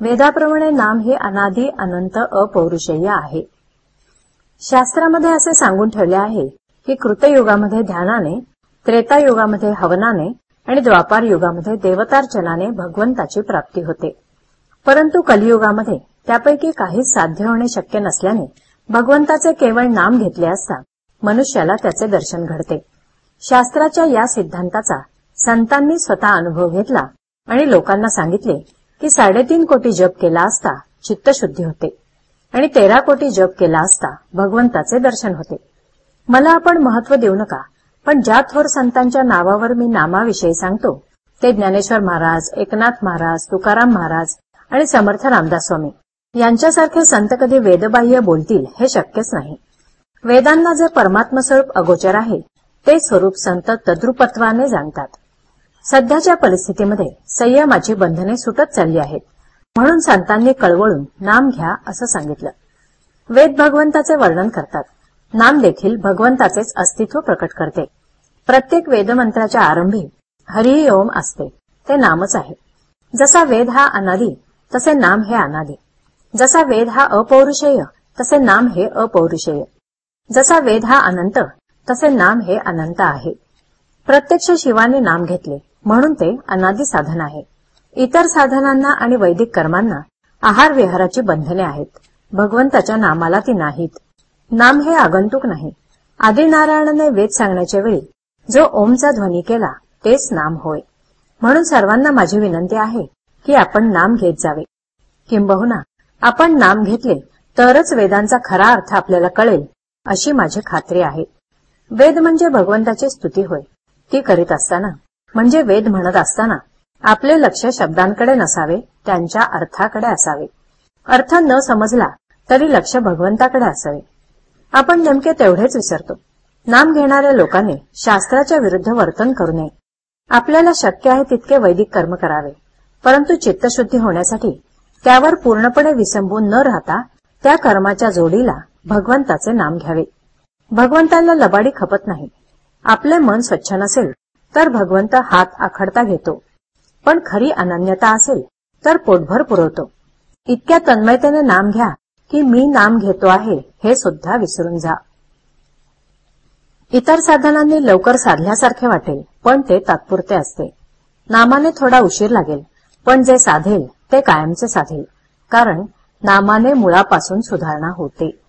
वेदाप्रमाणे नाम हे अनादी अनंत अपौरुषेय आहे. शास्त्रामध्ये असे सांगून ठेवले आहे की कृतयुगामध्ये ध्यानाने त्रेतायुगामध्ये हवनाने आणि द्वापार युगामध्ये देवतार्चनाने भगवंताची प्राप्ती होते. परंतु कलियुगामध्ये त्यापैकी काहीच साध्य होणे शक्य नसल्याने भगवंताचे केवळ नाम घेतले असता मनुष्याला त्याचे दर्शन घडते. शास्त्राच्या या सिद्धांताचा संतांनी स्वतः अनुभव घेतला आणि लोकांना सांगितले की साडेतीन कोटी जप केला असता चित्तशुद्धी होते. आणि तेरा कोटी जप केला असता भगवंताचे दर्शन होते. मला आपण महत्त्व देऊ नका पण ज्या थोर संतांच्या नावावर मी नामाविषयी सांगतो ते ज्ञानेश्वर महाराज एकनाथ महाराज तुकाराम महाराज आणि समर्थ रामदास स्वामी. यांच्यासारखे संत कधी वेदबाह्य बोलतील हे शक्यच नाही. वेदांना जे परमात्मस्वरूप अगोचर आहे ते स्वरूप संत तद्रुपत्वाने जाणतात. सध्याच्या परिस्थितीमध्ये संयमाची बंधने सुटत चालली आहेत. म्हणून संतांनी कळवळून नाम घ्या असं सांगितलं. वेद भगवंताचे वर्णन करतात. नाम देखील भगवंताचेच अस्तित्व प्रकट करते. प्रत्येक वेदमंत्राच्या आरंभी हरि ओम असते. ते नामच आहे. जसा वेद हा अनादी तसे नाम हे अनादी. जसा वेद हा अपौरुषेय तसे नाम हे अपौरुषेय. जसा वेद हा अनंत तसे नाम हे अनंत आहे. प्रत्यक्ष शिवाने नाम घेतले. म्हणून ते अनादी साधन आहे. इतर साधनांना आणि वैदिक कर्मांना आहार विहाराची बंधने आहेत. भगवंताच्या नामाला ती नाहीत. नाम हे आगंतुक नाही. आदिनारायणाने वेद सांगण्याच्या वेळी जो ओमचा ध्वनी केला तेच नाम होय. म्हणून सर्वांना माझी विनंती आहे की आपण नाम घेत जावे. किंबहुना आपण नाम घेतले तरच वेदांचा खरा अर्थ आपल्याला कळेल अशी माझी खात्री आहे. वेद म्हणजे भगवंताची स्तुती होय. ती करीत असताना म्हणजे वेद म्हणत असताना आपले लक्ष शब्दांकडे नसावे त्यांच्या अर्थाकडे असावे. अर्थ न समजला तरी लक्ष भगवंताकडे असावे. आपण नेमके तेवढेच विसरतो. नाम घेणाऱ्या लोकांनी शास्त्राच्या विरुद्ध वर्तन करू नये. आपल्याला शक्य आहे तितके वैदिक कर्म करावे. परंतु चित्तशुद्धी होण्यासाठी त्यावर पूर्णपणे विसंबून न राहता त्या कर्माच्या जोडीला भगवंताचे नाम घ्यावे. भगवंताला लबाडी खपत नाही. आपले मन स्वच्छ नसेल तर भगवंत हात आखडता घेतो. पण खरी अनन्यता असेल तर पोटभर पुरवतो. इतक्या तन्मयतेने नाम घ्या की मी नाम घेतो आहे हे सुद्धा विसरून जा. इतर साधनांनी लवकर साधल्यासारखे वाटेल पण ते तात्पुरते असते. नामाने थोडा उशीर लागेल पण जे साधेल ते कायमचे साधेल कारण नामाने मुळापासून सुधारणा होते.